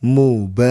mubarakan